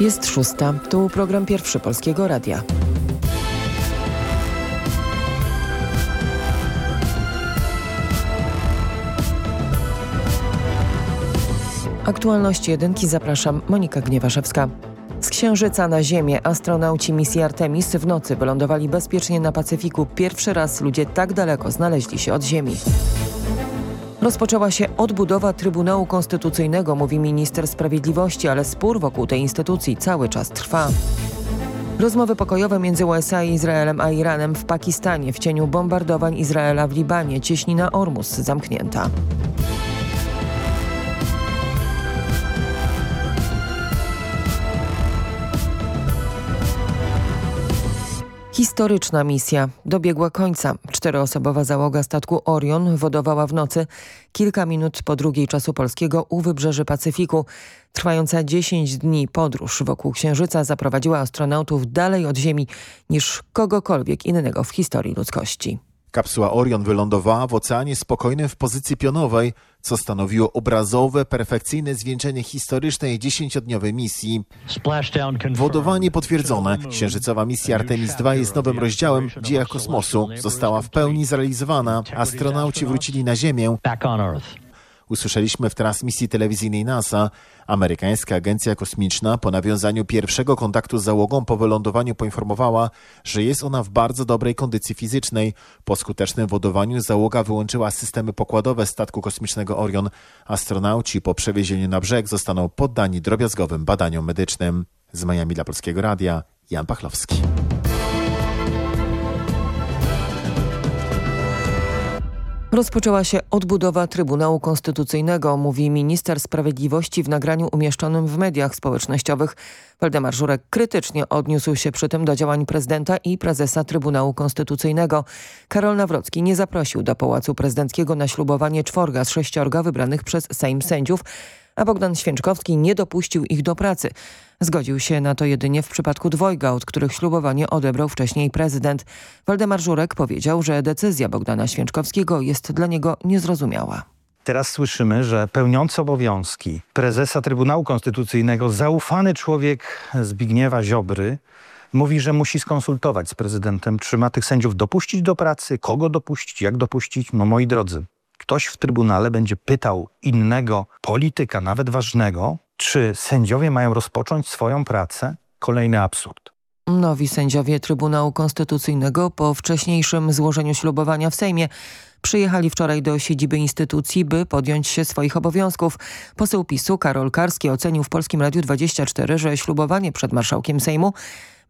Jest szósta. Tu program pierwszy Polskiego Radia. Aktualności jedynki zapraszam Monika Gniewaszewska. Z Księżyca na Ziemię astronauci misji Artemis w nocy wylądowali bezpiecznie na Pacyfiku. Pierwszy raz ludzie tak daleko znaleźli się od Ziemi. Rozpoczęła się odbudowa Trybunału Konstytucyjnego, mówi minister sprawiedliwości, ale spór wokół tej instytucji cały czas trwa. Rozmowy pokojowe między USA i Izraelem a Iranem w Pakistanie w cieniu bombardowań Izraela w Libanie, cieśnina Ormus zamknięta. Historyczna misja dobiegła końca. Czteroosobowa załoga statku Orion wodowała w nocy kilka minut po drugiej czasu polskiego u wybrzeży Pacyfiku. Trwająca 10 dni podróż wokół Księżyca zaprowadziła astronautów dalej od Ziemi niż kogokolwiek innego w historii ludzkości. Kapsuła Orion wylądowała w Oceanie Spokojnym w pozycji pionowej, co stanowiło obrazowe, perfekcyjne zwieńczenie historycznej dziesięciodniowej misji. Wodowanie potwierdzone. Księżycowa misja Artemis II jest nowym rozdziałem w dziejach kosmosu. Została w pełni zrealizowana. Astronauci wrócili na Ziemię usłyszeliśmy w transmisji telewizyjnej NASA. Amerykańska Agencja Kosmiczna po nawiązaniu pierwszego kontaktu z załogą po wylądowaniu poinformowała, że jest ona w bardzo dobrej kondycji fizycznej. Po skutecznym wodowaniu załoga wyłączyła systemy pokładowe statku kosmicznego Orion. Astronauci po przewiezieniu na brzeg zostaną poddani drobiazgowym badaniom medycznym. Z Miami dla Polskiego Radia Jan Pachlowski. Rozpoczęła się odbudowa Trybunału Konstytucyjnego, mówi minister sprawiedliwości w nagraniu umieszczonym w mediach społecznościowych. Waldemar Żurek krytycznie odniósł się przy tym do działań prezydenta i prezesa Trybunału Konstytucyjnego. Karol Nawrocki nie zaprosił do Pałacu Prezydenckiego na ślubowanie czworga z sześciorga wybranych przez Sejm sędziów, a Bogdan Święczkowski nie dopuścił ich do pracy. Zgodził się na to jedynie w przypadku dwojga, od których ślubowanie odebrał wcześniej prezydent. Waldemar Żurek powiedział, że decyzja Bogdana Święczkowskiego jest dla niego niezrozumiała. Teraz słyszymy, że pełniący obowiązki prezesa Trybunału Konstytucyjnego, zaufany człowiek Zbigniewa Ziobry, mówi, że musi skonsultować z prezydentem, czy ma tych sędziów dopuścić do pracy, kogo dopuścić, jak dopuścić. No moi drodzy, ktoś w Trybunale będzie pytał innego polityka, nawet ważnego, czy sędziowie mają rozpocząć swoją pracę? Kolejny absurd. Nowi sędziowie Trybunału Konstytucyjnego po wcześniejszym złożeniu ślubowania w Sejmie przyjechali wczoraj do siedziby instytucji, by podjąć się swoich obowiązków. Poseł PiSu Karol Karski ocenił w Polskim Radiu 24, że ślubowanie przed marszałkiem Sejmu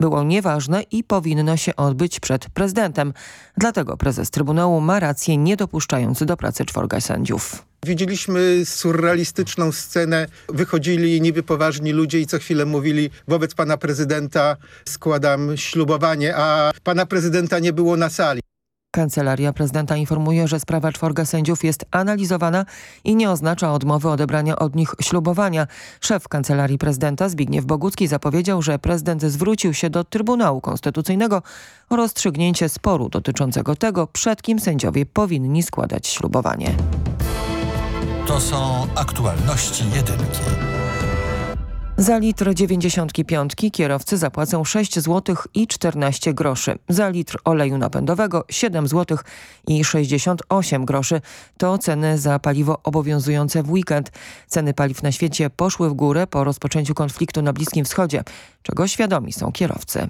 było nieważne i powinno się odbyć przed prezydentem. Dlatego prezes Trybunału ma rację, nie dopuszczając do pracy czworga sędziów. Widzieliśmy surrealistyczną scenę. Wychodzili niby poważni ludzie i co chwilę mówili wobec pana prezydenta składam ślubowanie, a pana prezydenta nie było na sali. Kancelaria prezydenta informuje, że sprawa czworga sędziów jest analizowana i nie oznacza odmowy odebrania od nich ślubowania. Szef Kancelarii Prezydenta Zbigniew Bogucki zapowiedział, że prezydent zwrócił się do Trybunału Konstytucyjnego o rozstrzygnięcie sporu dotyczącego tego, przed kim sędziowie powinni składać ślubowanie. To są aktualności jedynki. Za litr 95 kierowcy zapłacą 6 zł i 14 groszy. Za litr oleju napędowego 7 zł i 68 groszy. To ceny za paliwo obowiązujące w weekend. Ceny paliw na świecie poszły w górę po rozpoczęciu konfliktu na Bliskim Wschodzie, czego świadomi są kierowcy.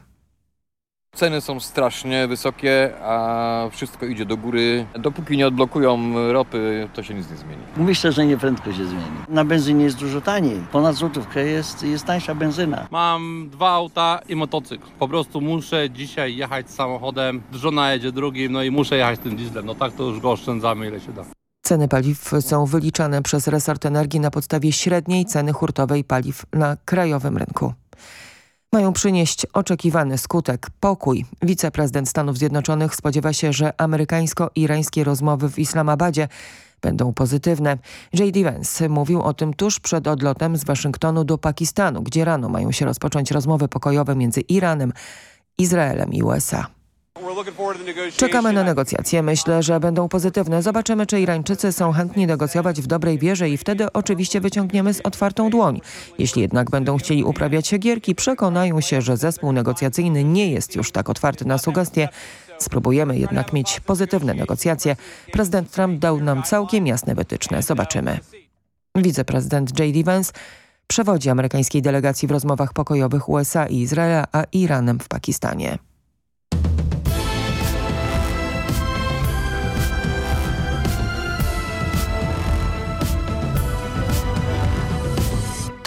Ceny są strasznie wysokie, a wszystko idzie do góry. Dopóki nie odblokują ropy, to się nic nie zmieni. Myślę, że nieprędko się zmieni. Na benzynie jest dużo taniej. Ponad złotówkę jest, jest tańsza benzyna. Mam dwa auta i motocykl. Po prostu muszę dzisiaj jechać samochodem. Żona jedzie drugim, no i muszę jechać tym dieslem. No tak to już go oszczędzamy ile się da. Ceny paliw są wyliczane przez resort energii na podstawie średniej ceny hurtowej paliw na krajowym rynku mają przynieść oczekiwany skutek pokój. Wiceprezydent Stanów Zjednoczonych spodziewa się, że amerykańsko-irańskie rozmowy w Islamabadzie będą pozytywne. J.D. Vance mówił o tym tuż przed odlotem z Waszyngtonu do Pakistanu, gdzie rano mają się rozpocząć rozmowy pokojowe między Iranem, Izraelem i USA. Czekamy na negocjacje. Myślę, że będą pozytywne. Zobaczymy, czy Irańczycy są chętni negocjować w dobrej wierze i wtedy oczywiście wyciągniemy z otwartą dłoń. Jeśli jednak będą chcieli uprawiać się gierki, przekonają się, że zespół negocjacyjny nie jest już tak otwarty na sugestie. Spróbujemy jednak mieć pozytywne negocjacje. Prezydent Trump dał nam całkiem jasne wytyczne. Zobaczymy. Wiceprezydent J.D. Vance przewodzi amerykańskiej delegacji w rozmowach pokojowych USA i Izraela, a Iranem w Pakistanie.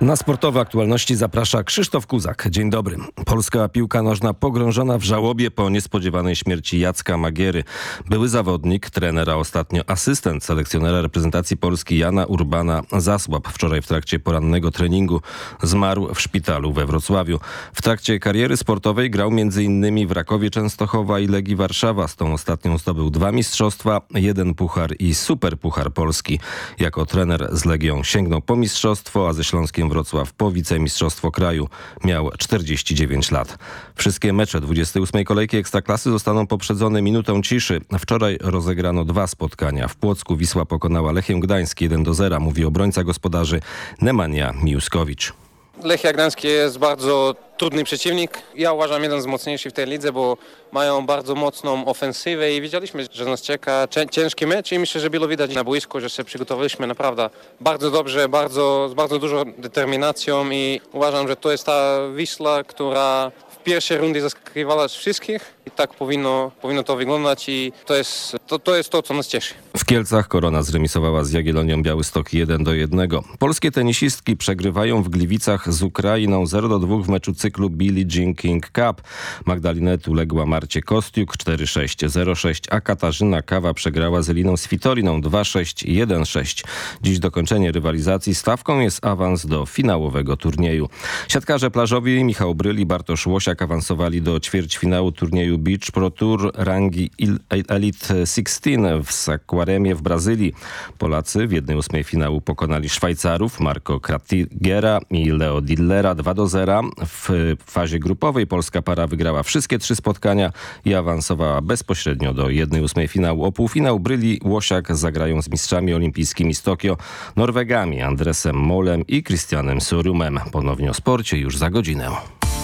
Na sportowe aktualności zaprasza Krzysztof Kuzak. Dzień dobry. Polska piłka nożna pogrążona w żałobie po niespodziewanej śmierci Jacka Magiery. Były zawodnik, trenera, ostatnio asystent selekcjonera reprezentacji Polski Jana Urbana Zasłab. Wczoraj w trakcie porannego treningu zmarł w szpitalu we Wrocławiu. W trakcie kariery sportowej grał m.in. w Rakowie Częstochowa i Legii Warszawa. Z tą ostatnią zdobył dwa mistrzostwa, jeden puchar i super puchar Polski. Jako trener z Legią sięgnął po mistrzostwo, a ze Śląskiem Wrocław po wicemistrzostwo kraju. Miał 49 lat. Wszystkie mecze 28 kolejki Ekstraklasy zostaną poprzedzone minutą ciszy. Wczoraj rozegrano dwa spotkania. W Płocku Wisła pokonała Lechię Gdańsk 1 do 0, mówi obrońca gospodarzy Nemanja Miuskowicz. Lechia Gdańsk jest bardzo trudny przeciwnik. Ja uważam jeden z mocniejszych w tej lidze, bo mają bardzo mocną ofensywę i widzieliśmy, że nas czeka ciężki mecz i myślę, że było widać na boisku, że się przygotowaliśmy naprawdę bardzo dobrze, bardzo, z bardzo dużą determinacją i uważam, że to jest ta Wisla, która w pierwszej rundzie zaskakiwała wszystkich i tak powinno, powinno to wyglądać i to jest, to, to jest to, co nas cieszy. W Kielcach Korona zremisowała z Jagiellonią Białystok 1 do 1. Polskie tenisistki przegrywają w Gliwicach z Ukrainą 0 do 2 w meczu cyklu Billie Jean King Cup. Magdalinet uległa Marcie Kostiuk 4-6, 0-6, a Katarzyna Kawa przegrała z Eliną Svitoliną 2-6, 1-6. Dziś dokończenie rywalizacji stawką jest awans do finałowego turnieju. Siatkarze plażowi Michał Bryl i Bartosz Łosiak awansowali do ćwierćfinału turnieju Beach Pro Tour rangi Elite 16 w Saquaremie w Brazylii. Polacy w 1-8 finału pokonali Szwajcarów Marco Kratigera i Leo Dillera 2 do 0. W fazie grupowej polska para wygrała wszystkie trzy spotkania i awansowała bezpośrednio do 1-8 finału. O półfinał Bryli Łosiak zagrają z mistrzami olimpijskimi z Tokio, Norwegami Andresem Molem i Christianem Sorumem. Ponownie o sporcie już za godzinę.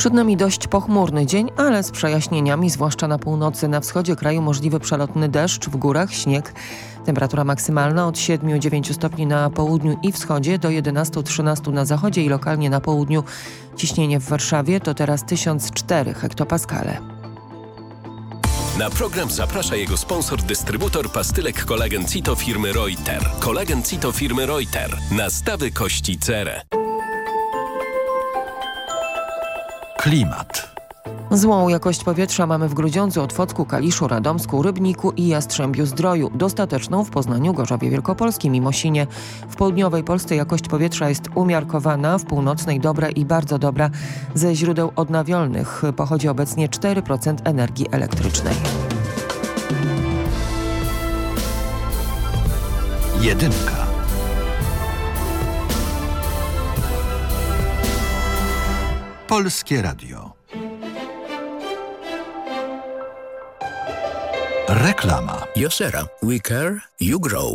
Przed nami dość pochmurny dzień, ale z przejaśnieniami, zwłaszcza na północy. Na wschodzie kraju możliwy przelotny deszcz, w górach śnieg. Temperatura maksymalna od 7-9 stopni na południu i wschodzie do 11-13 na zachodzie i lokalnie na południu. Ciśnienie w Warszawie to teraz 1004 hektopaskale. Na program zaprasza jego sponsor, dystrybutor pastylek kolagen Cito firmy Reuter. Kolagen Cito firmy Reuter. Nastawy kości cerę. Klimat. Złą jakość powietrza mamy w Grudziądzu, Otwocku, Kaliszu, Radomsku, Rybniku i Jastrzębiu Zdroju. Dostateczną w Poznaniu, Gorzowie Wielkopolskim i Mosinie. W południowej Polsce jakość powietrza jest umiarkowana, w północnej dobra i bardzo dobra. Ze źródeł odnawialnych pochodzi obecnie 4% energii elektrycznej. Jedynka. Polskie Radio. Reklama. Josera. We care, you grow.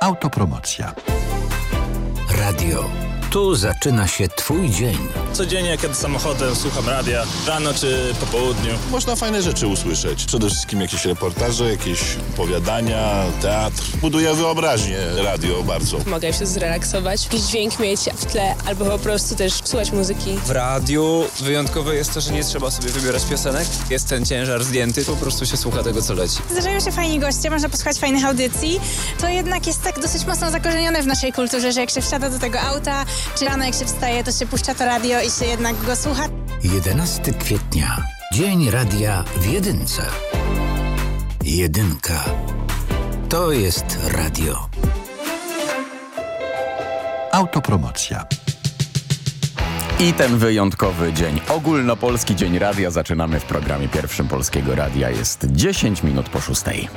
Autopromocja. Radio. Tu zaczyna się Twój dzień. Codziennie, kiedy samochodem słucham radia, rano czy po południu. Można fajne rzeczy usłyszeć. Przede wszystkim jakieś reportaże, jakieś opowiadania, teatr. Buduje wyobraźnię radio bardzo. Mogę się zrelaksować, jakiś dźwięk mieć w tle, albo po prostu też słuchać muzyki. W radiu wyjątkowe jest to, że nie trzeba sobie wybierać piosenek. Jest ten ciężar zdjęty, po prostu się słucha tego, co leci. Zdarzają się fajni goście, można posłuchać fajnych audycji. To jednak jest tak dosyć mocno zakorzenione w naszej kulturze, że jak się wsiada do tego auta, czy rano jak się wstaje, to się puszcza to radio i się jednak go słucha. 11 kwietnia. Dzień radia w jedynce. Jedynka. To jest radio. Autopromocja. I ten wyjątkowy dzień, ogólnopolski dzień radia zaczynamy w programie pierwszym Polskiego Radia. Jest 10 minut po szóstej.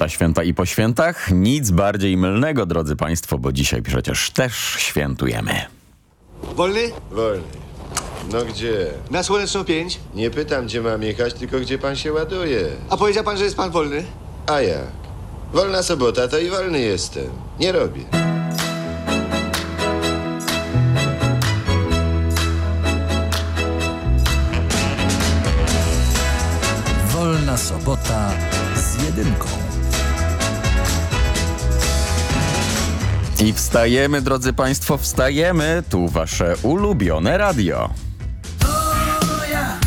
Święta, święta i po świętach. Nic bardziej mylnego, drodzy Państwo, bo dzisiaj przecież też świętujemy. Wolny? Wolny. No gdzie? Na Słoneczną 5. Nie pytam, gdzie mam jechać, tylko gdzie pan się ładuje. A powiedział pan, że jest pan wolny? A jak? Wolna sobota, to i wolny jestem. Nie robię. I wstajemy, drodzy Państwo, wstajemy. Tu Wasze ulubione radio. ja,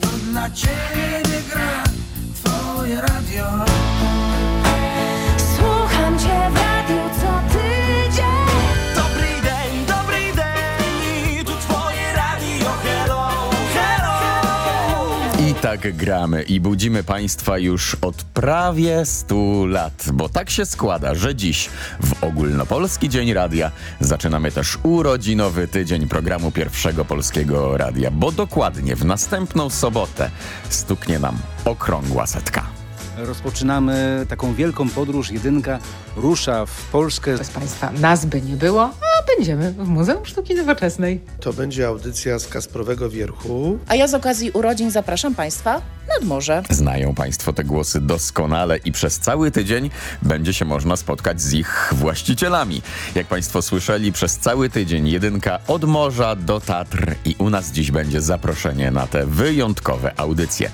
to dla ciebie tak gramy i budzimy Państwa już od prawie 100 lat, bo tak się składa, że dziś w Ogólnopolski Dzień Radia zaczynamy też urodzinowy tydzień programu Pierwszego Polskiego Radia, bo dokładnie w następną sobotę stuknie nam okrągła setka. Rozpoczynamy taką wielką podróż. Jedynka rusza w Polskę. Bez Państwa nas by nie było, a będziemy w Muzeum Sztuki Nowoczesnej. To będzie audycja z Kasprowego Wierchu. A ja z okazji urodzin zapraszam Państwa nad morze. Znają Państwo te głosy doskonale i przez cały tydzień będzie się można spotkać z ich właścicielami. Jak Państwo słyszeli, przez cały tydzień jedynka od morza do Tatr i u nas dziś będzie zaproszenie na te wyjątkowe audycje.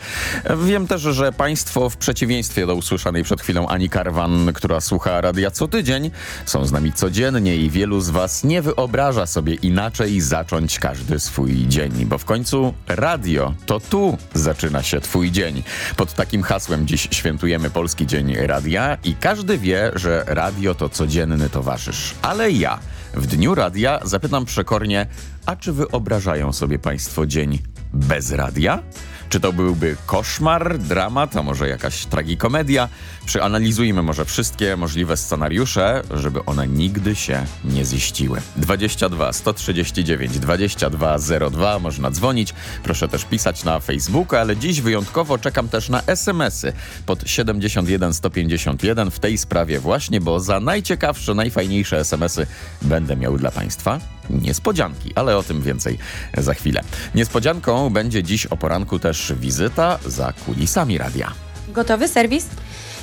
Wiem też, że Państwo w przeciwieństwie do usłyszanej przed chwilą Ani Karwan, która słucha radia co tydzień, są z nami codziennie i wielu z Was nie wyobraża sobie inaczej zacząć każdy swój dzień, bo w końcu radio to tu zaczyna się Twój dzień. Pod takim hasłem dziś świętujemy Polski Dzień Radia i każdy wie, że radio to codzienny towarzysz. Ale ja w dniu radia zapytam przekornie, a czy wyobrażają sobie Państwo dzień bez radia? Czy to byłby koszmar, dramat, a może jakaś tragikomedia? Przeanalizujmy może wszystkie możliwe scenariusze, żeby one nigdy się nie ziściły. 22 139 2202 można dzwonić, proszę też pisać na Facebooka, ale dziś wyjątkowo czekam też na SMS-y pod 71 151 w tej sprawie właśnie, bo za najciekawsze, najfajniejsze SMS-y będę miał dla Państwa niespodzianki, ale o tym więcej za chwilę. Niespodzianką będzie dziś o poranku też wizyta za kulisami radia. Gotowy serwis?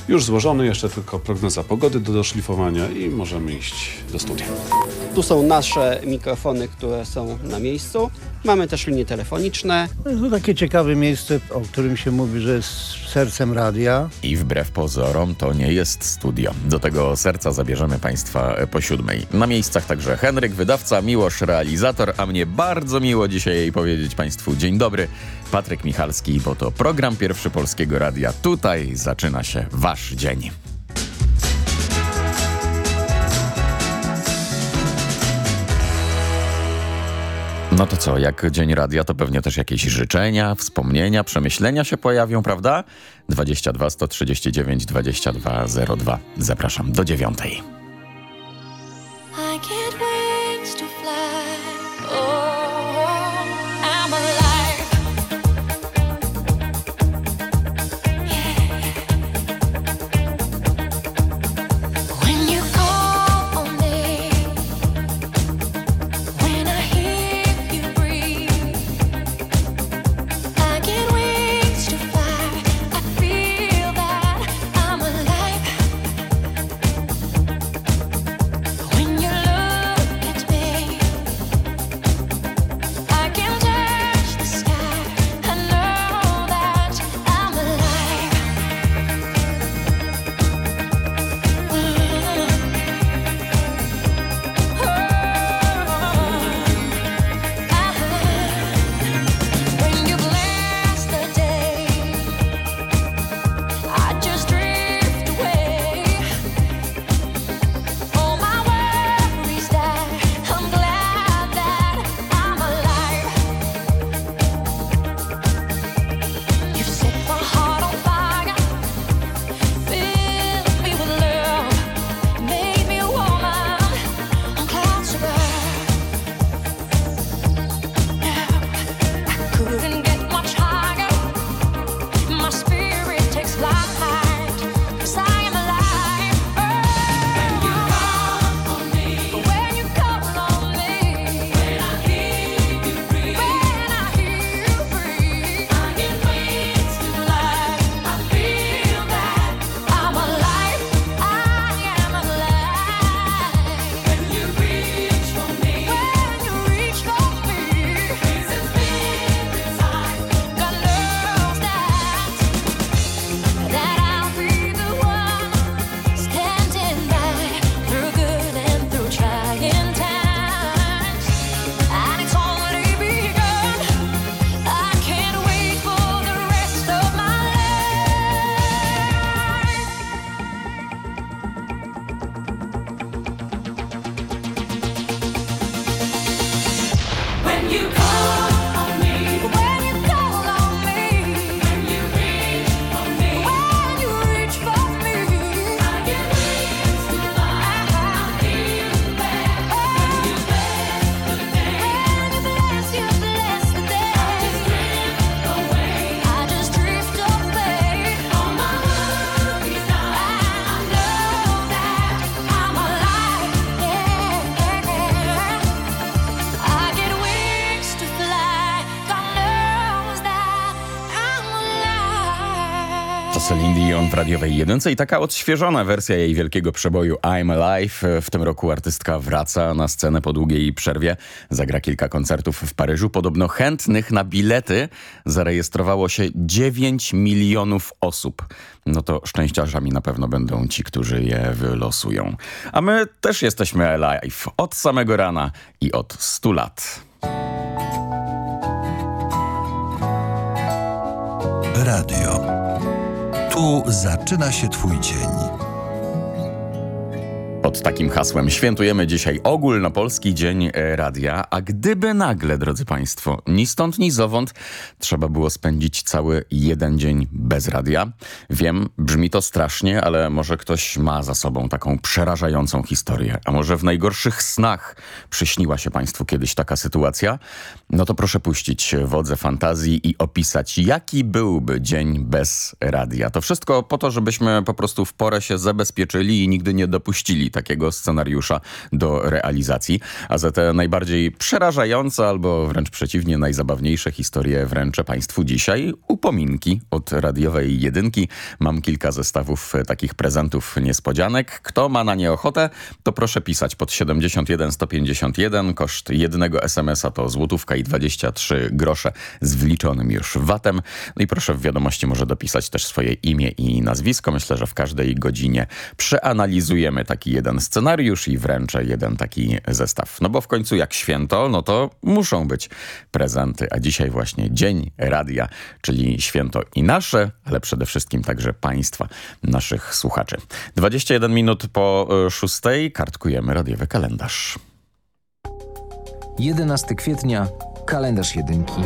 Już złożony, jeszcze tylko prognoza pogody do doszlifowania i możemy iść do studia. Tu są nasze mikrofony, które są na miejscu. Mamy też linie telefoniczne. To takie ciekawe miejsce, o którym się mówi, że jest sercem radia. I wbrew pozorom to nie jest studio. Do tego serca zabierzemy Państwa po siódmej. Na miejscach także Henryk, wydawca, Miłosz, realizator, a mnie bardzo miło dzisiaj powiedzieć Państwu dzień dobry. Patryk Michalski, bo to program Pierwszy Polskiego Radia. Tutaj zaczyna się Wasz dzień. No to co, jak Dzień Radia, to pewnie też jakieś życzenia, wspomnienia, przemyślenia się pojawią, prawda? 22 139 2202. Zapraszam do dziewiątej. Radiowej jedynce i taka odświeżona wersja jej wielkiego przeboju I'm Alive. W tym roku artystka wraca na scenę po długiej przerwie. Zagra kilka koncertów w Paryżu. Podobno chętnych na bilety zarejestrowało się 9 milionów osób. No to szczęściarzami na pewno będą ci, którzy je wylosują. A my też jesteśmy alive od samego rana i od 100 lat. Radio. Tu zaczyna się Twój dzień. Pod takim hasłem świętujemy dzisiaj ogólnopolski Dzień Radia, a gdyby nagle, drodzy Państwo, ni stąd, ni zowąd trzeba było spędzić cały jeden dzień bez radia. Wiem, brzmi to strasznie, ale może ktoś ma za sobą taką przerażającą historię, a może w najgorszych snach przyśniła się Państwu kiedyś taka sytuacja? No to proszę puścić wodze fantazji i opisać, jaki byłby dzień bez radia. To wszystko po to, żebyśmy po prostu w porę się zabezpieczyli i nigdy nie dopuścili takiego scenariusza do realizacji. A za te najbardziej przerażające albo wręcz przeciwnie najzabawniejsze historie wręczę Państwu dzisiaj upominki od radiowej jedynki. Mam kilka zestawów takich prezentów niespodzianek. Kto ma na nie ochotę, to proszę pisać pod 71 151. Koszt jednego SMS-a to złotówka i 23 grosze z wliczonym już VAT-em. No i proszę w wiadomości może dopisać też swoje imię i nazwisko. Myślę, że w każdej godzinie przeanalizujemy taki jeden scenariusz i wręczę jeden taki zestaw. No bo w końcu jak święto, no to muszą być prezenty. A dzisiaj właśnie Dzień Radia, czyli święto i nasze, ale przede wszystkim także Państwa, naszych słuchaczy. 21 minut po e, szóstej kartkujemy radiowy kalendarz. 11 kwietnia, kalendarz jedynki.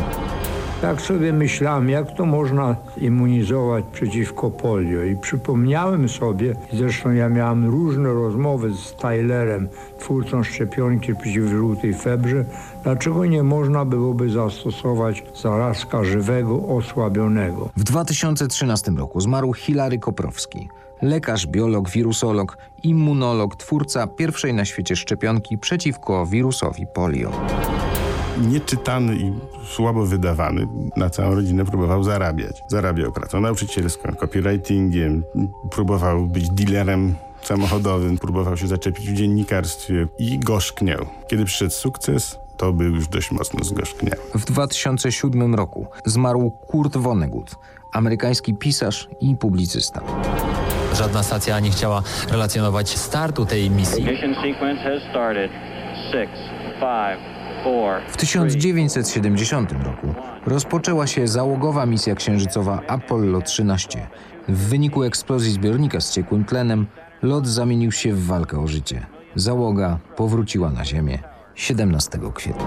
Tak sobie myślałem, jak to można immunizować przeciwko polio i przypomniałem sobie, zresztą ja miałem różne rozmowy z Tylerem, twórcą szczepionki przeciw żółtej febrze, dlaczego nie można byłoby zastosować zarazka żywego osłabionego. W 2013 roku zmarł Hilary Koprowski. Lekarz, biolog, wirusolog, immunolog, twórca pierwszej na świecie szczepionki przeciwko wirusowi polio nieczytany i słabo wydawany, na całą rodzinę próbował zarabiać. Zarabiał pracą nauczycielską, copywritingiem, próbował być dealerem samochodowym, próbował się zaczepić w dziennikarstwie i gorzkniał. Kiedy przyszedł sukces, to był już dość mocno zgorzkniały. W 2007 roku zmarł Kurt Vonnegut, amerykański pisarz i publicysta. Żadna stacja nie chciała relacjonować startu tej misji. W 1970 roku rozpoczęła się załogowa misja księżycowa Apollo 13. W wyniku eksplozji zbiornika z ciekłym tlenem lot zamienił się w walkę o życie. Załoga powróciła na Ziemię 17 kwietnia.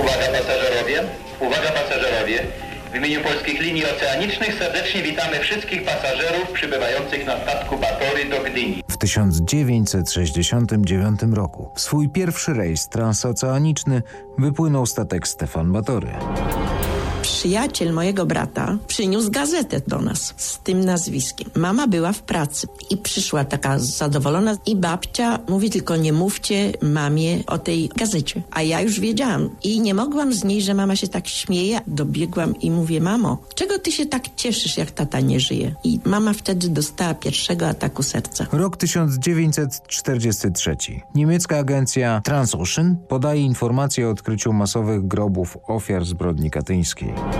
Uwaga pasażerowie, uwaga pasażerowie. W imieniu Polskich Linii Oceanicznych serdecznie witamy wszystkich pasażerów przybywających na statku Batory do Gdyni. W 1969 roku w swój pierwszy rejs transoceaniczny wypłynął statek Stefan Batory. Przyjaciel mojego brata przyniósł gazetę do nas z tym nazwiskiem. Mama była w pracy i przyszła taka zadowolona i babcia mówi tylko nie mówcie mamie o tej gazecie. A ja już wiedziałam i nie mogłam z niej, że mama się tak śmieje. Dobiegłam i mówię, mamo, czego ty się tak cieszysz, jak tata nie żyje? I mama wtedy dostała pierwszego ataku serca. Rok 1943. Niemiecka agencja Transocean podaje informacje o odkryciu masowych grobów ofiar zbrodni katyńskiej.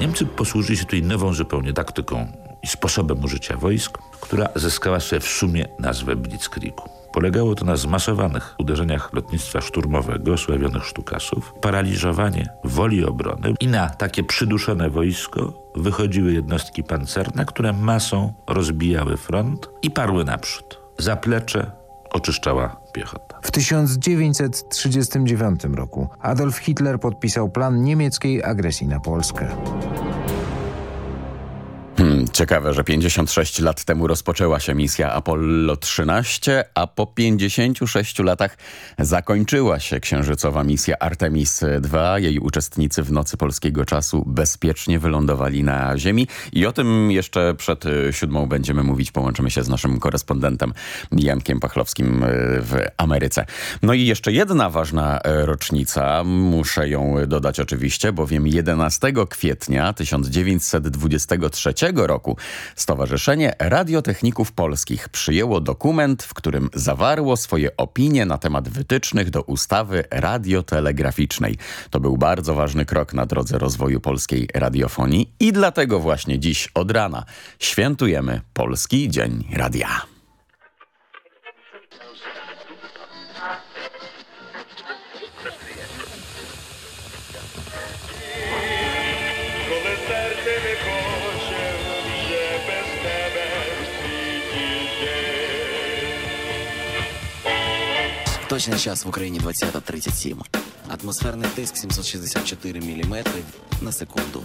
Niemcy posłużyli się tutaj nową zupełnie taktyką i sposobem użycia wojsk, która zyskała sobie w sumie nazwę Blitzkriegu. Polegało to na zmasowanych uderzeniach lotnictwa szturmowego osławionych sztukasów, paraliżowanie woli obrony i na takie przyduszone wojsko wychodziły jednostki pancerne, które masą rozbijały front i parły naprzód. Zaplecze oczyszczała piechota. W 1939 roku Adolf Hitler podpisał plan niemieckiej agresji na Polskę. Hmm, ciekawe, że 56 lat temu rozpoczęła się misja Apollo 13, a po 56 latach zakończyła się księżycowa misja Artemis II. Jej uczestnicy w nocy polskiego czasu bezpiecznie wylądowali na Ziemi i o tym jeszcze przed siódmą będziemy mówić. Połączymy się z naszym korespondentem Jankiem Pachlowskim w Ameryce. No i jeszcze jedna ważna rocznica, muszę ją dodać oczywiście, bowiem 11 kwietnia 1923 roku roku. Stowarzyszenie Radiotechników Polskich przyjęło dokument, w którym zawarło swoje opinie na temat wytycznych do ustawy radiotelegraficznej. To był bardzo ważny krok na drodze rozwoju polskiej radiofonii i dlatego właśnie dziś od rana świętujemy Polski Dzień Radia. Точний час в Україні 20.37. Атмосферний тиск 764 мм на секунду.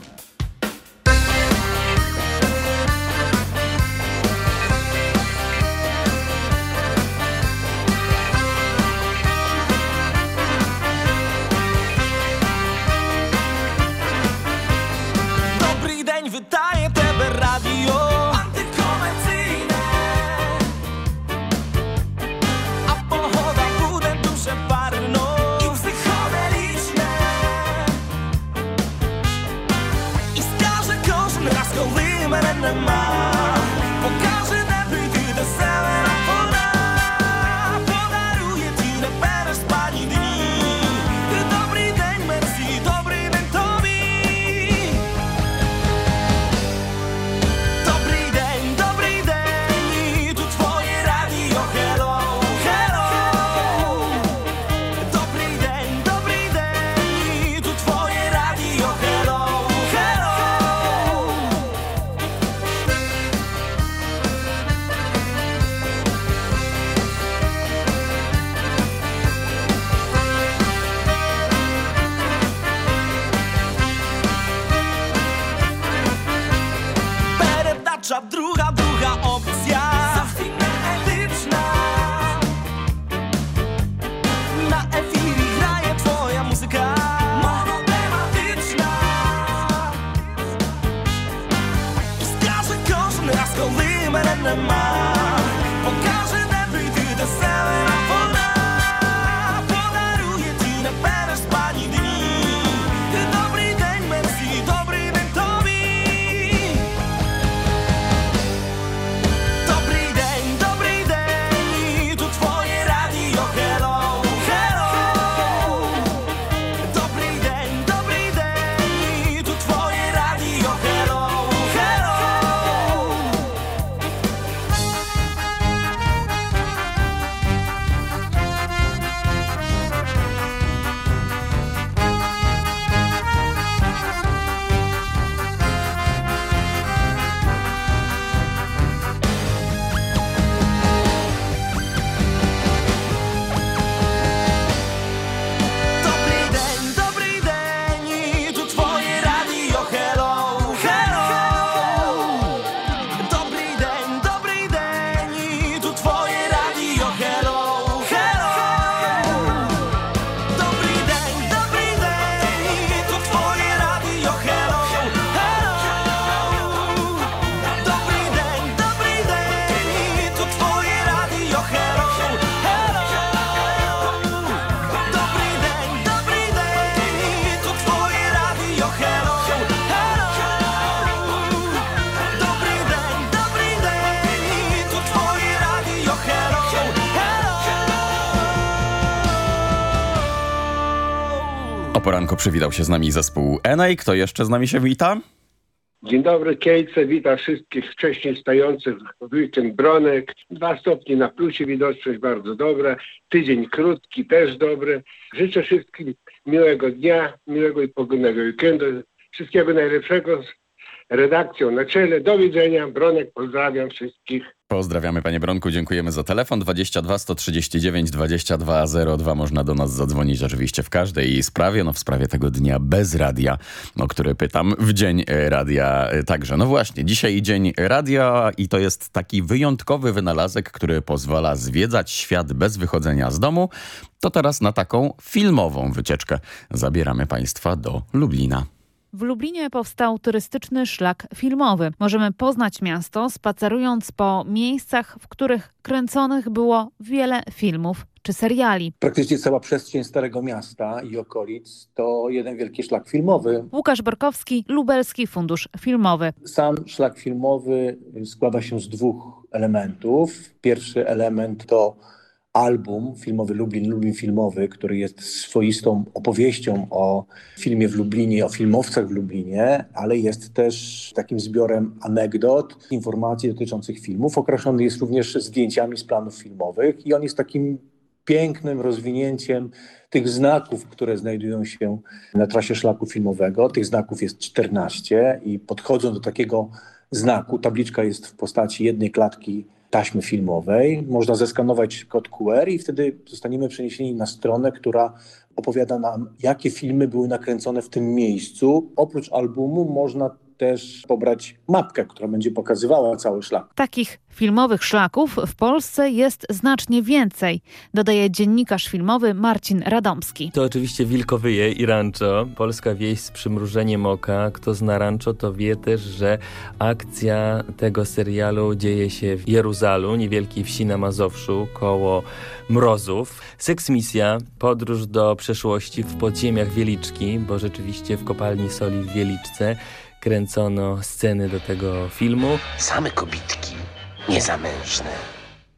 Przywitał się z nami zespół Enej. Kto jeszcze z nami się wita? Dzień dobry, Kiejce. Witam wszystkich wcześniej stających. Weekend Bronek. Dwa stopnie na plusie, widoczność bardzo dobra. Tydzień krótki, też dobry. Życzę wszystkim miłego dnia, miłego i pogodnego weekendu. Wszystkiego najlepszego redakcją na czele. Do widzenia. Bronek, pozdrawiam wszystkich. Pozdrawiamy panie Bronku, dziękujemy za telefon 22 139 2202. Można do nas zadzwonić oczywiście w każdej sprawie, no w sprawie tego dnia bez radia, o który pytam w dzień e, radia e, także. No właśnie, dzisiaj dzień radia i to jest taki wyjątkowy wynalazek, który pozwala zwiedzać świat bez wychodzenia z domu. To teraz na taką filmową wycieczkę zabieramy państwa do Lublina. W Lublinie powstał turystyczny szlak filmowy. Możemy poznać miasto spacerując po miejscach, w których kręconych było wiele filmów czy seriali. Praktycznie cała przestrzeń Starego Miasta i okolic to jeden wielki szlak filmowy. Łukasz Borkowski, Lubelski Fundusz Filmowy. Sam szlak filmowy składa się z dwóch elementów. Pierwszy element to album filmowy Lublin, Lublin Filmowy, który jest swoistą opowieścią o filmie w Lublinie, o filmowcach w Lublinie, ale jest też takim zbiorem anegdot, informacji dotyczących filmów. Okraszony jest również zdjęciami z planów filmowych i on jest takim pięknym rozwinięciem tych znaków, które znajdują się na trasie szlaku filmowego. Tych znaków jest 14 i podchodzą do takiego znaku. Tabliczka jest w postaci jednej klatki taśmy filmowej. Można zeskanować kod QR i wtedy zostaniemy przeniesieni na stronę, która opowiada nam, jakie filmy były nakręcone w tym miejscu. Oprócz albumu można też pobrać mapkę, która będzie pokazywała cały szlak. Takich filmowych szlaków w Polsce jest znacznie więcej, dodaje dziennikarz filmowy Marcin Radomski. To oczywiście Wilkowyje i Rancho, polska wieś z przymrużeniem oka. Kto zna Rancho, to wie też, że akcja tego serialu dzieje się w Jeruzalu, niewielkiej wsi na Mazowszu, koło Mrozów. Seksmisja, podróż do przeszłości w podziemiach Wieliczki, bo rzeczywiście w kopalni soli w Wieliczce kręcono sceny do tego filmu. Same kobitki, niezamężne.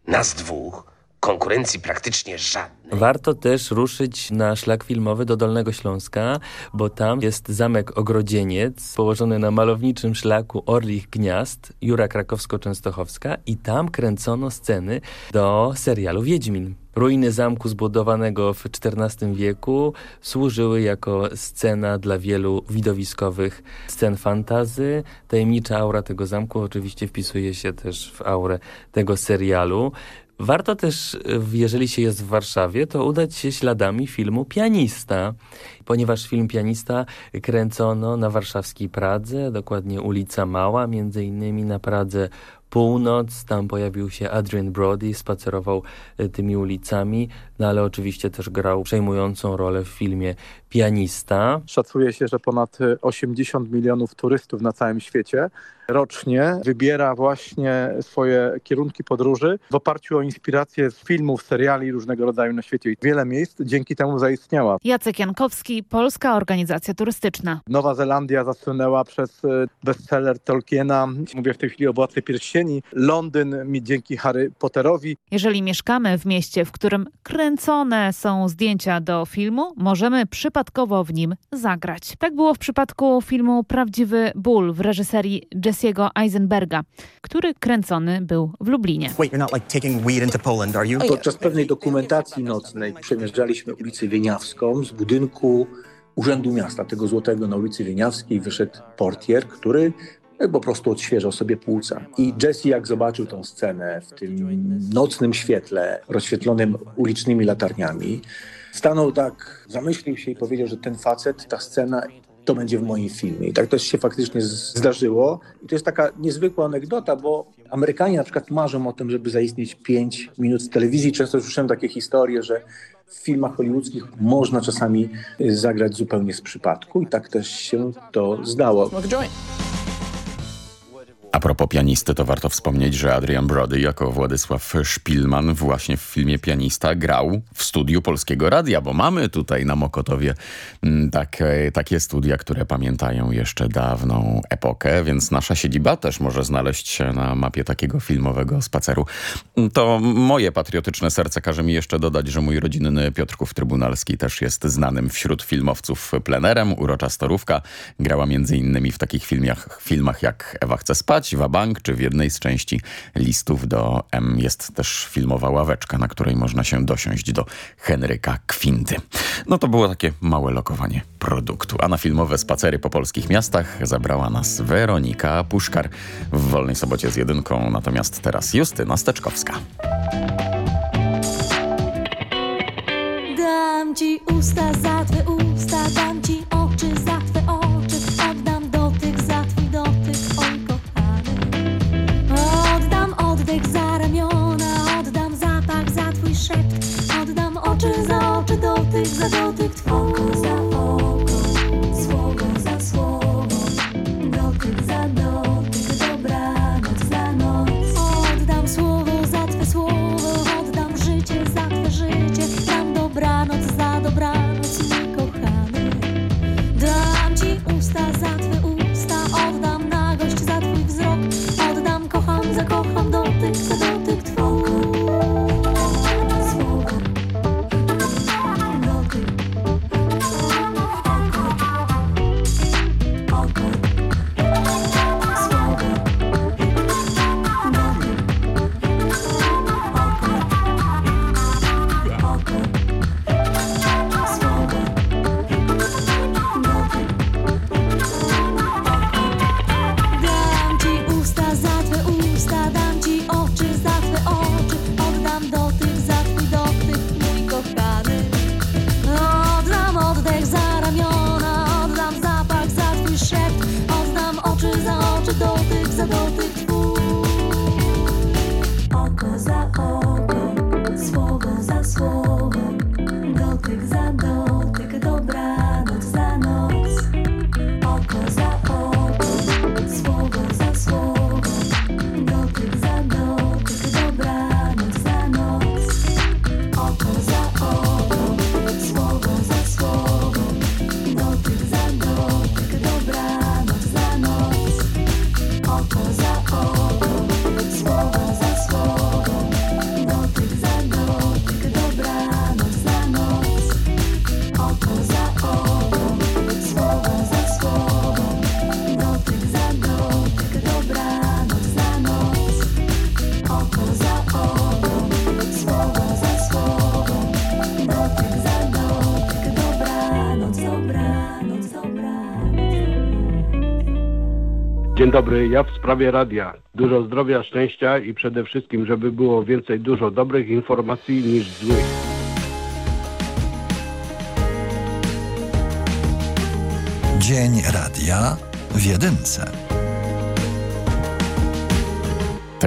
Nas dwóch, konkurencji praktycznie żadnej. Warto też ruszyć na szlak filmowy do Dolnego Śląska, bo tam jest zamek Ogrodzieniec, położony na malowniczym szlaku Orlich Gniazd, Jura Krakowsko-Częstochowska i tam kręcono sceny do serialu Wiedźmin. Ruiny zamku zbudowanego w XIV wieku służyły jako scena dla wielu widowiskowych scen fantazy. Tajemnicza aura tego zamku oczywiście wpisuje się też w aurę tego serialu. Warto też, jeżeli się jest w Warszawie, to udać się śladami filmu Pianista, ponieważ film Pianista kręcono na warszawskiej Pradze, dokładnie ulica Mała, między innymi na Pradze Północ, tam pojawił się Adrian Brody, spacerował e, tymi ulicami, no ale oczywiście też grał przejmującą rolę w filmie Pianista. Szacuje się, że ponad 80 milionów turystów na całym świecie rocznie wybiera właśnie swoje kierunki podróży w oparciu o inspiracje z filmów, seriali różnego rodzaju na świecie. Wiele miejsc dzięki temu zaistniała. Jacek Jankowski, Polska Organizacja Turystyczna. Nowa Zelandia zasłynęła przez e, bestseller Tolkiena, mówię w tej chwili o Władcy Pierścieni. Londyn dzięki Harry Potterowi. Jeżeli mieszkamy w mieście, w którym kręcone są zdjęcia do filmu, możemy przypadkowo w nim zagrać. Tak było w przypadku filmu Prawdziwy ból w reżyserii Jesse'ego Eisenberga, który kręcony był w Lublinie. Podczas pewnej dokumentacji nocnej przemierzaliśmy ulicę Wieniawską z budynku Urzędu Miasta, tego złotego na ulicy Wieniawskiej, wyszedł portier, który po prostu odświeżał sobie płuca. I Jesse, jak zobaczył tą scenę w tym nocnym świetle, rozświetlonym ulicznymi latarniami, stanął tak, zamyślił się i powiedział, że ten facet, ta scena to będzie w moim filmie. I tak też się faktycznie zdarzyło. I to jest taka niezwykła anegdota, bo Amerykanie na przykład marzą o tym, żeby zaistnieć 5 minut w telewizji. Często słyszałem takie historie, że w filmach hollywoodzkich można czasami zagrać zupełnie z przypadku i tak też się to zdało. A propos pianisty, to warto wspomnieć, że Adrian Brody jako Władysław Szpilman właśnie w filmie Pianista grał w studiu Polskiego Radia, bo mamy tutaj na Mokotowie takie, takie studia, które pamiętają jeszcze dawną epokę, więc nasza siedziba też może znaleźć się na mapie takiego filmowego spaceru. To moje patriotyczne serce każe mi jeszcze dodać, że mój rodzinny Piotrków Trybunalski też jest znanym wśród filmowców plenerem. Urocza Storówka grała między innymi w takich filmach, filmach jak Ewa chce spać, Wabank, czy w jednej z części listów do M jest też filmowa ławeczka, na której można się dosiąść do Henryka Kwinty. No to było takie małe lokowanie produktu. A na filmowe spacery po polskich miastach zabrała nas Weronika Puszkar w Wolnej Sobocie z jedynką, natomiast teraz Justyna Steczkowska. Dam ci usta za twe usta, dam ci oczy za twe oczy, dotyk za dotyk, oko za Dzień dobry, ja w sprawie radia. Dużo zdrowia, szczęścia i przede wszystkim, żeby było więcej dużo dobrych informacji niż złych. Dzień Radia w Jedynce.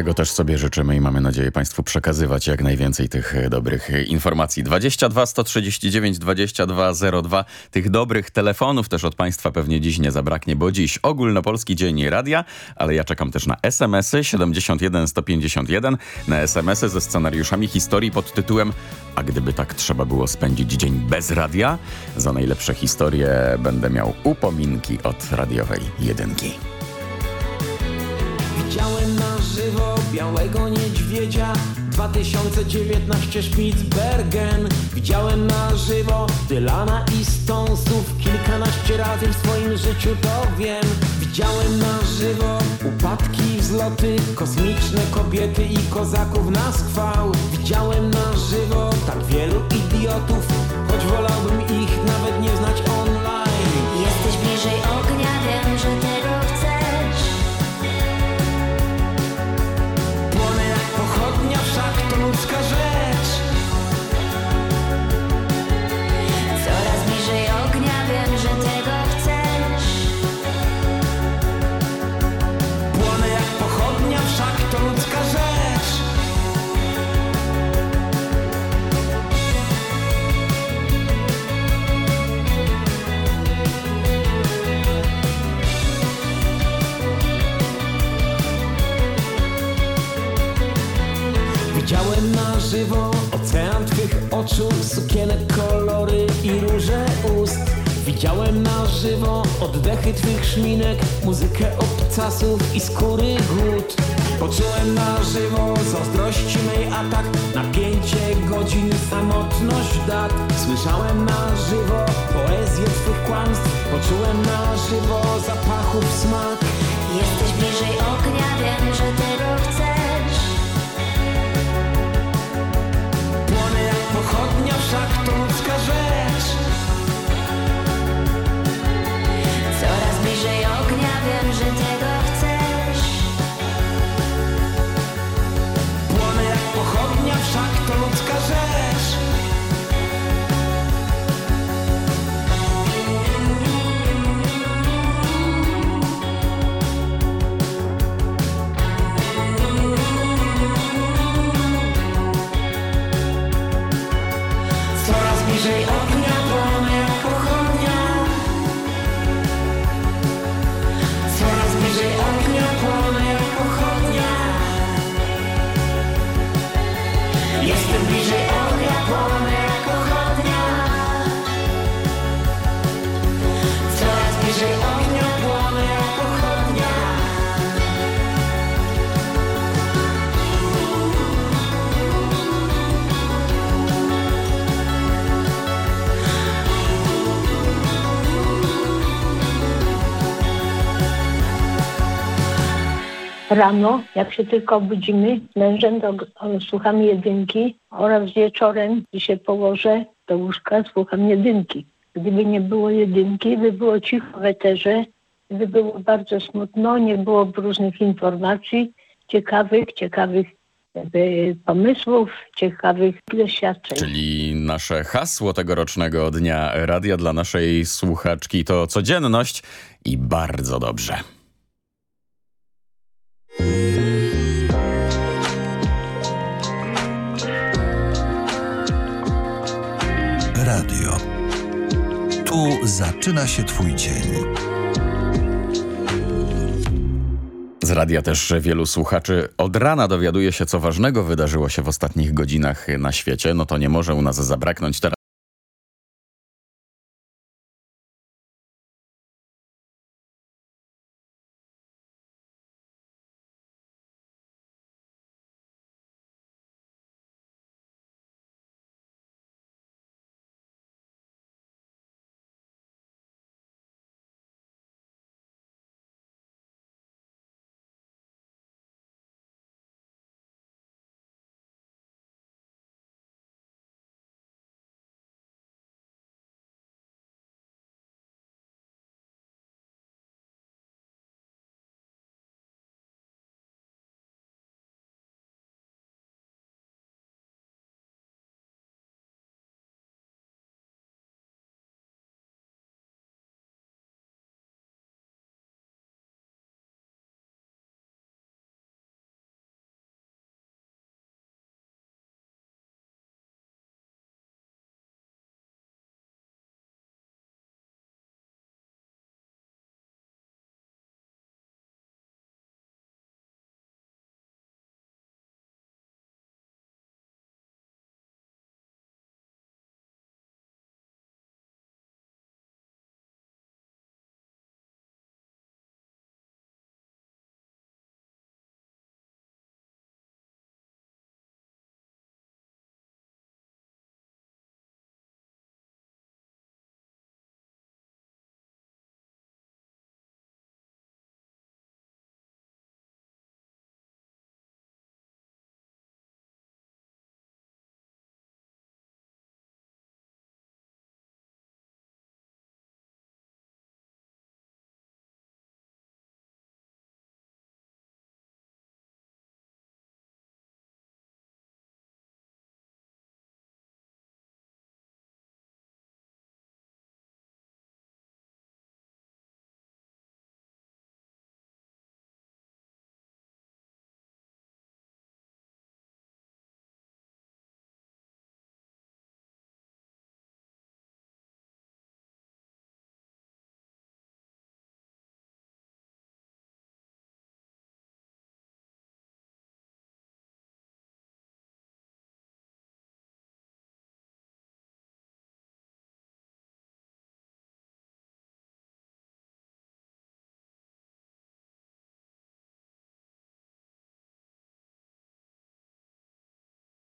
Tego też sobie życzymy i mamy nadzieję Państwu przekazywać jak najwięcej tych e, dobrych e, informacji. 22 139 2202 tych dobrych telefonów też od Państwa pewnie dziś nie zabraknie, bo dziś ogólnopolski dzień radia, ale ja czekam też na SMS-y 71 151, na SMS-y ze scenariuszami historii pod tytułem A gdyby tak trzeba było spędzić dzień bez radia? Za najlepsze historie będę miał upominki od radiowej jedynki. Widziałem na żywo białego niedźwiedzia. 2019 Spitsbergen Widziałem na żywo Dylana i Stonesów. Kilkanaście razy w swoim życiu to wiem. Widziałem na żywo Upadki, wzloty Kosmiczne kobiety i kozaków na schwał Widziałem na żywo Tak wielu idiotów Choć wolałbym ich oczu, sukienek, kolory i róże ust. Widziałem na żywo oddechy twych szminek, muzykę obcasów i skóry głód. Poczułem na żywo zazdrości mej atak, napięcie godzin, samotność dat. Słyszałem na żywo poezję twych kłamstw, poczułem na żywo zapachów smak. Jesteś bliżej ognia, wiem, że tego chcesz. тут скажи. Rano, jak się tylko obudzimy, z mężem to słucham jedynki oraz wieczorem, gdy się położę do łóżka, słucham jedynki. Gdyby nie było jedynki, by było cicho w eterze, by było bardzo smutno, nie było różnych informacji ciekawych, ciekawych pomysłów, ciekawych doświadczeń. Czyli nasze hasło tegorocznego dnia radia dla naszej słuchaczki to codzienność i bardzo dobrze. Radio. Tu zaczyna się Twój dzień. Z radia też wielu słuchaczy od rana dowiaduje się, co ważnego wydarzyło się w ostatnich godzinach na świecie. No to nie może u nas zabraknąć teraz.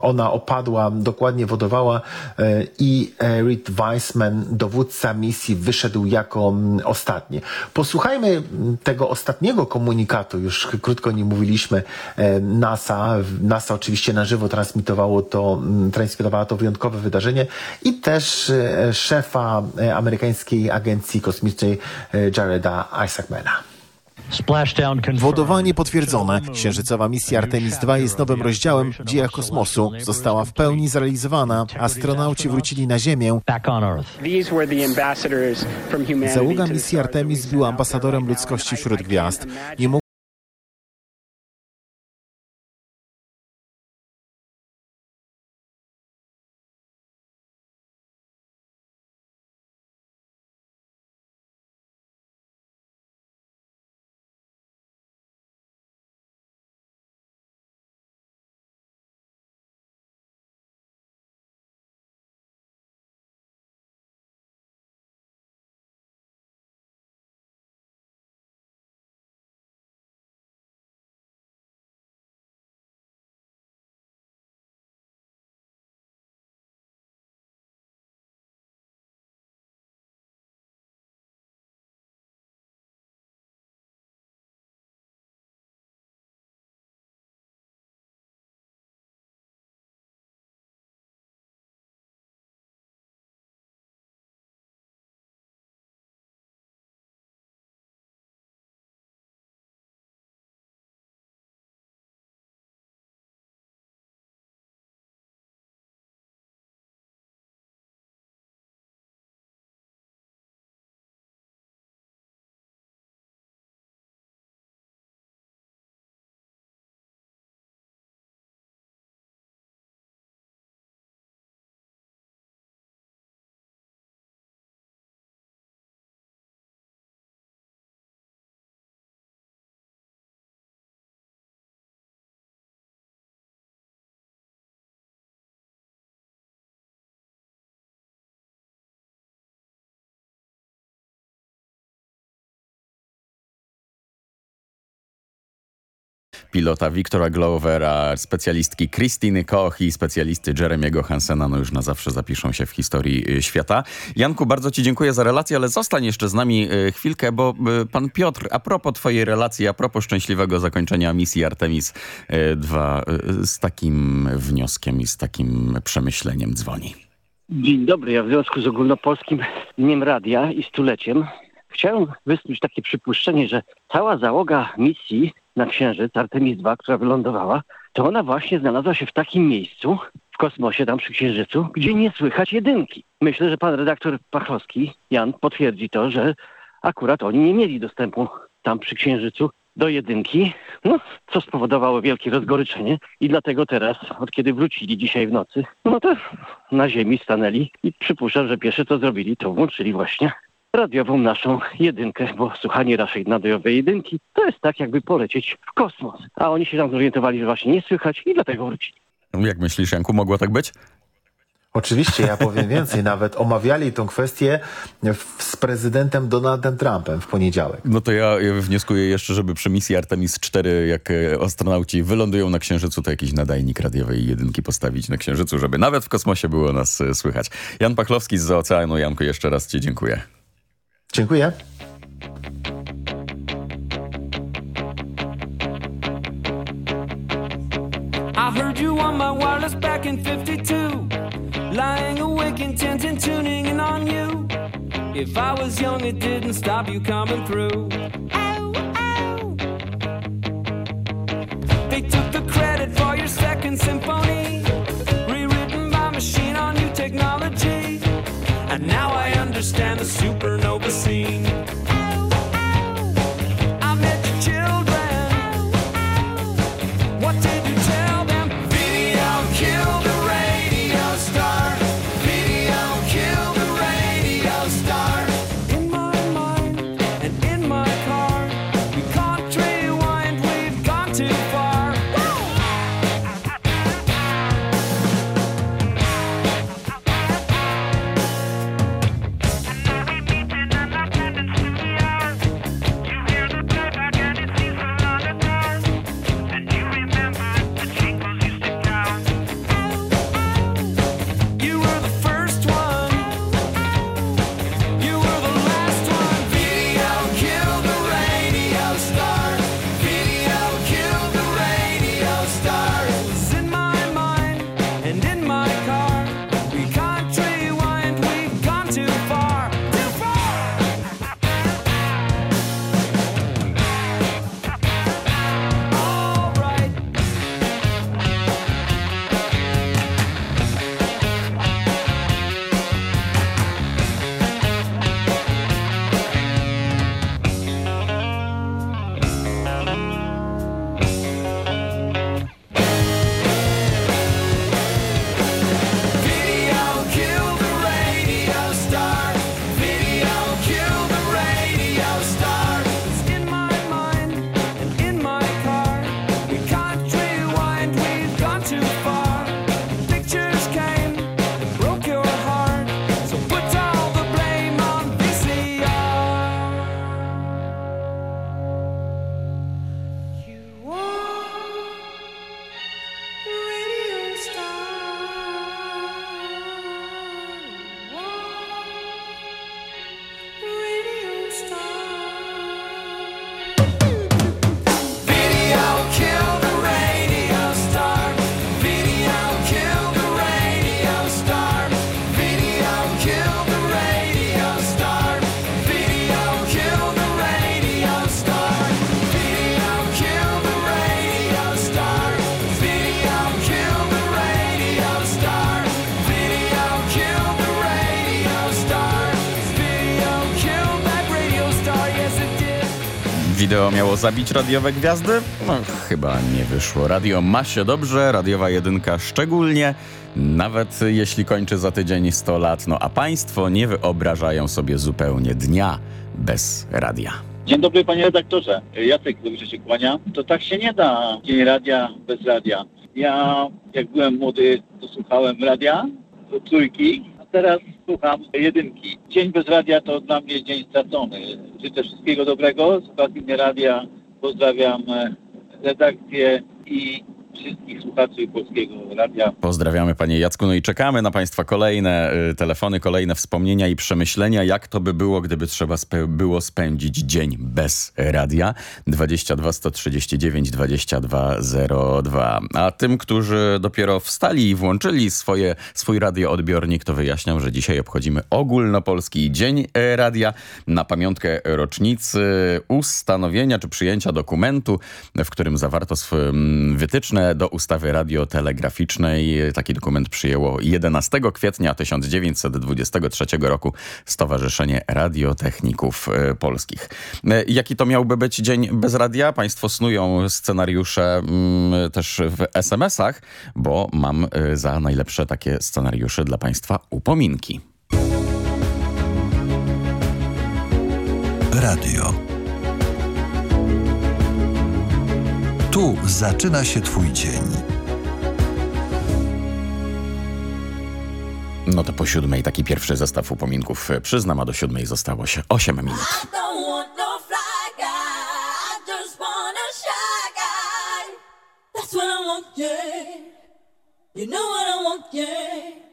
Ona opadła, dokładnie wodowała e, i Reed Weissman, dowódca misji, wyszedł jako mm, ostatni. Posłuchajmy mm, tego ostatniego komunikatu, już krótko nie mówiliśmy, e, NASA. NASA oczywiście na żywo transmitowało to, mm, transmitowała to wyjątkowe wydarzenie i też e, szefa amerykańskiej agencji kosmicznej Jareda Isaacmana. Wodowanie potwierdzone. Księżycowa misja Artemis II jest nowym rozdziałem w dziejach kosmosu. Została w pełni zrealizowana. Astronauci wrócili na Ziemię. Załoga misji Artemis była ambasadorem ludzkości wśród gwiazd. Pilota Wiktora Glovera, specjalistki Krystyny Koch i specjalisty Jeremiego Hansena, no już na zawsze zapiszą się w historii y, świata. Janku, bardzo Ci dziękuję za relację, ale zostań jeszcze z nami y, chwilkę, bo y, pan Piotr, a propos Twojej relacji, a propos szczęśliwego zakończenia misji Artemis II, z takim wnioskiem i z takim przemyśleniem dzwoni. Dzień dobry, ja w związku z ogólnopolskim Dniem Radia i stuleciem chciałem wysnuć takie przypuszczenie, że cała załoga misji na Księżyc Artemis II, która wylądowała, to ona właśnie znalazła się w takim miejscu, w kosmosie, tam przy Księżycu, gdzie nie słychać jedynki. Myślę, że pan redaktor Pachlowski, Jan, potwierdzi to, że akurat oni nie mieli dostępu tam przy Księżycu do jedynki, no, co spowodowało wielkie rozgoryczenie i dlatego teraz, od kiedy wrócili dzisiaj w nocy, no to na ziemi stanęli i przypuszczam, że pierwsze co zrobili, to włączyli właśnie radiową naszą jedynkę, bo słuchanie naszej radiowej jedynki to jest tak jakby polecieć w kosmos. A oni się tam zorientowali, że właśnie nie słychać i dlatego wrócili. Jak myślisz, Janku, mogło tak być? Oczywiście, ja powiem więcej. Nawet omawiali tą kwestię w, z prezydentem Donaldem Trumpem w poniedziałek. No to ja wnioskuję jeszcze, żeby przy misji Artemis 4, jak e, astronauci wylądują na Księżycu, to jakiś nadajnik radiowej jedynki postawić na Księżycu, żeby nawet w kosmosie było nas e, słychać. Jan Pachlowski z Oceanu. Janku, jeszcze raz Ci dziękuję. Dziękuję. I heard you on my wireless back in 52. Lying awake, intent and tuning in on you. If I was young, it didn't stop you coming through. Ow, ow. They took the credit for your second symphony, And now I understand the supernova scene. Miało zabić radiowe gwiazdy? No, chyba nie wyszło. Radio ma się dobrze, radiowa jedynka szczególnie, nawet jeśli kończy za tydzień 100 lat. No a państwo nie wyobrażają sobie zupełnie dnia bez radia. Dzień dobry panie redaktorze. Jacek dobrze się kłania. To tak się nie da. Dzień radia bez radia. Ja jak byłem młody, to słuchałem radia do trójki, teraz słucham jedynki. Dzień bez radia to dla mnie dzień stracony. Życzę wszystkiego dobrego. Z radia pozdrawiam e, redakcję i wszystkich słuchaczy Polskiego Radia. Pozdrawiamy panie Jacku, no i czekamy na państwa kolejne y, telefony, kolejne wspomnienia i przemyślenia, jak to by było, gdyby trzeba spe było spędzić dzień bez radia. 22 139 2202. A tym, którzy dopiero wstali i włączyli swoje, swój radioodbiornik, to wyjaśniam, że dzisiaj obchodzimy ogólnopolski Dzień e, Radia na pamiątkę rocznicy ustanowienia czy przyjęcia dokumentu, w którym zawarto wytyczne do ustawy radiotelegraficznej. Taki dokument przyjęło 11 kwietnia 1923 roku Stowarzyszenie Radiotechników e, Polskich. E, jaki to miałby być dzień bez radia? Państwo snują scenariusze mm, też w SMS-ach, bo mam e, za najlepsze takie scenariusze dla Państwa upominki. Radio Tu zaczyna się Twój dzień. No to po siódmej taki pierwszy zestaw upominków przyznam, a do siódmej zostało się 8 minut. You know what I want, yeah.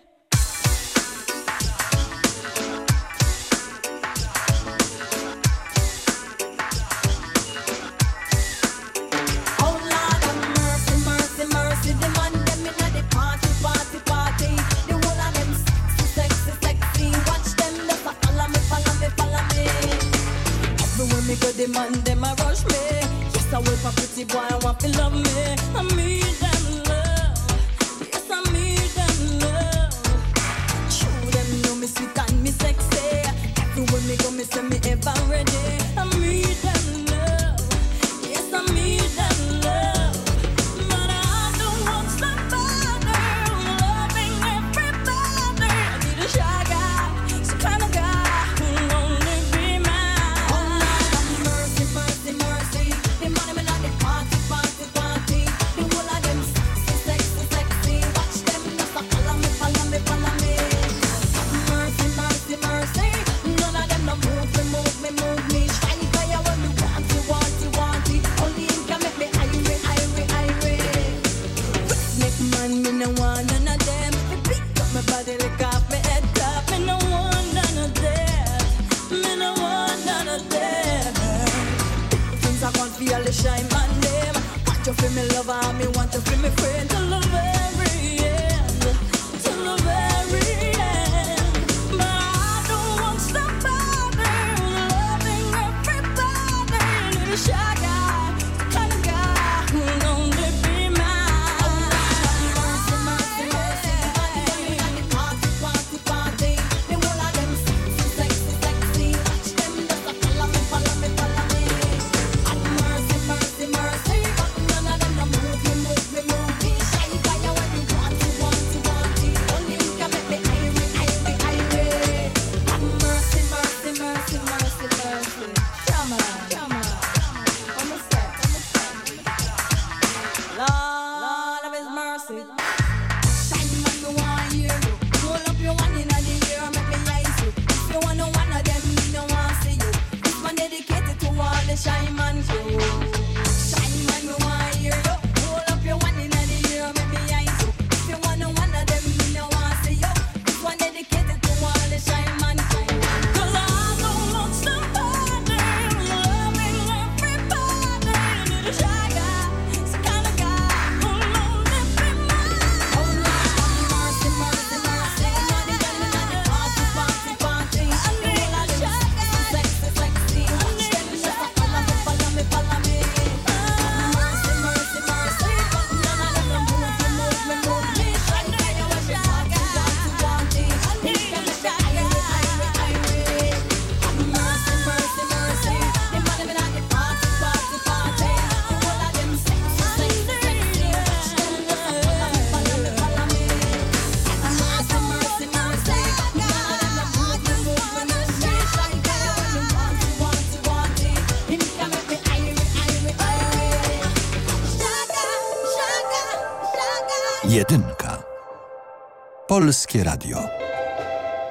Polskie Radio.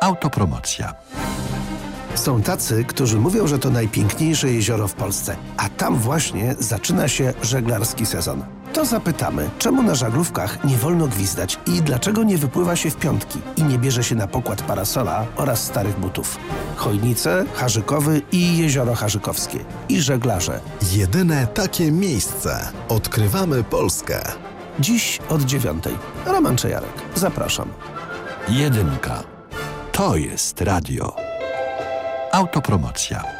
Autopromocja. Są tacy, którzy mówią, że to najpiękniejsze jezioro w Polsce, a tam właśnie zaczyna się żeglarski sezon. To zapytamy, czemu na żaglówkach nie wolno gwizdać i dlaczego nie wypływa się w piątki i nie bierze się na pokład parasola oraz starych butów. Chojnice, Harzykowy i Jezioro Harzykowskie. I żeglarze. Jedyne takie miejsce. Odkrywamy Polskę. Dziś od dziewiątej. Roman Czejarek. Zapraszam. Jedynka. To jest radio. Autopromocja.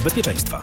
bezpieczeństwa.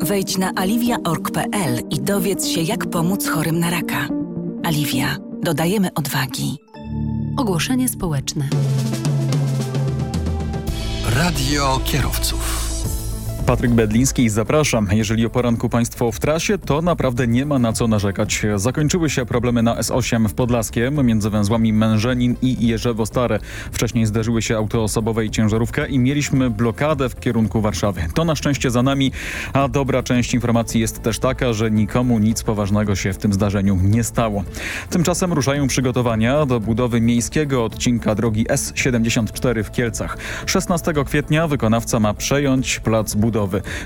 Wejdź na aliwia.org.pl i dowiedz się, jak pomóc chorym na raka. Aliwia. Dodajemy odwagi. Ogłoszenie społeczne. Radio kierowców. Patryk Bedliński, zapraszam. Jeżeli o poranku Państwo w trasie, to naprawdę nie ma na co narzekać. Zakończyły się problemy na S8 w Podlaskiem między węzłami Mężenin i Jerzewo Stare. Wcześniej zderzyły się auto osobowe i ciężarówka i mieliśmy blokadę w kierunku Warszawy. To na szczęście za nami, a dobra część informacji jest też taka, że nikomu nic poważnego się w tym zdarzeniu nie stało. Tymczasem ruszają przygotowania do budowy miejskiego odcinka drogi S74 w Kielcach. 16 kwietnia wykonawca ma przejąć plac budowy.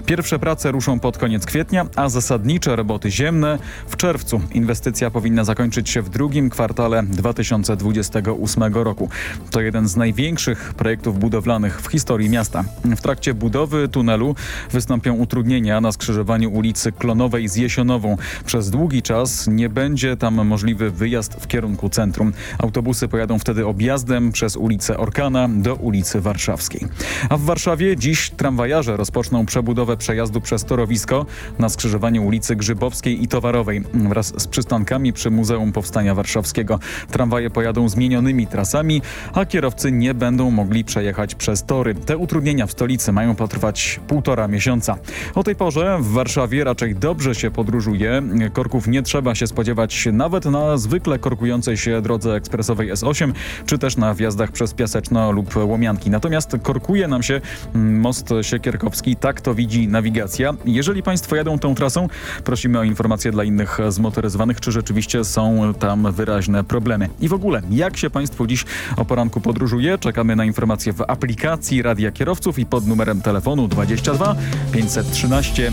Pierwsze prace ruszą pod koniec kwietnia, a zasadnicze roboty ziemne w czerwcu. Inwestycja powinna zakończyć się w drugim kwartale 2028 roku. To jeden z największych projektów budowlanych w historii miasta. W trakcie budowy tunelu wystąpią utrudnienia na skrzyżowaniu ulicy Klonowej z Jesionową. Przez długi czas nie będzie tam możliwy wyjazd w kierunku centrum. Autobusy pojadą wtedy objazdem przez ulicę Orkana do ulicy Warszawskiej. A w Warszawie dziś tramwajarze rozpoczną przebudowę przejazdu przez torowisko na skrzyżowaniu ulicy Grzybowskiej i Towarowej wraz z przystankami przy Muzeum Powstania Warszawskiego. Tramwaje pojadą zmienionymi trasami, a kierowcy nie będą mogli przejechać przez tory. Te utrudnienia w stolicy mają potrwać półtora miesiąca. O tej porze w Warszawie raczej dobrze się podróżuje. Korków nie trzeba się spodziewać nawet na zwykle korkującej się drodze ekspresowej S8, czy też na wjazdach przez Piaseczno lub Łomianki. Natomiast korkuje nam się mm, most Siekierkowski, tak to widzi nawigacja. Jeżeli Państwo jadą tą trasą, prosimy o informacje dla innych zmotoryzowanych, czy rzeczywiście są tam wyraźne problemy. I w ogóle, jak się Państwu dziś o poranku podróżuje? Czekamy na informacje w aplikacji Radia Kierowców i pod numerem telefonu 22 513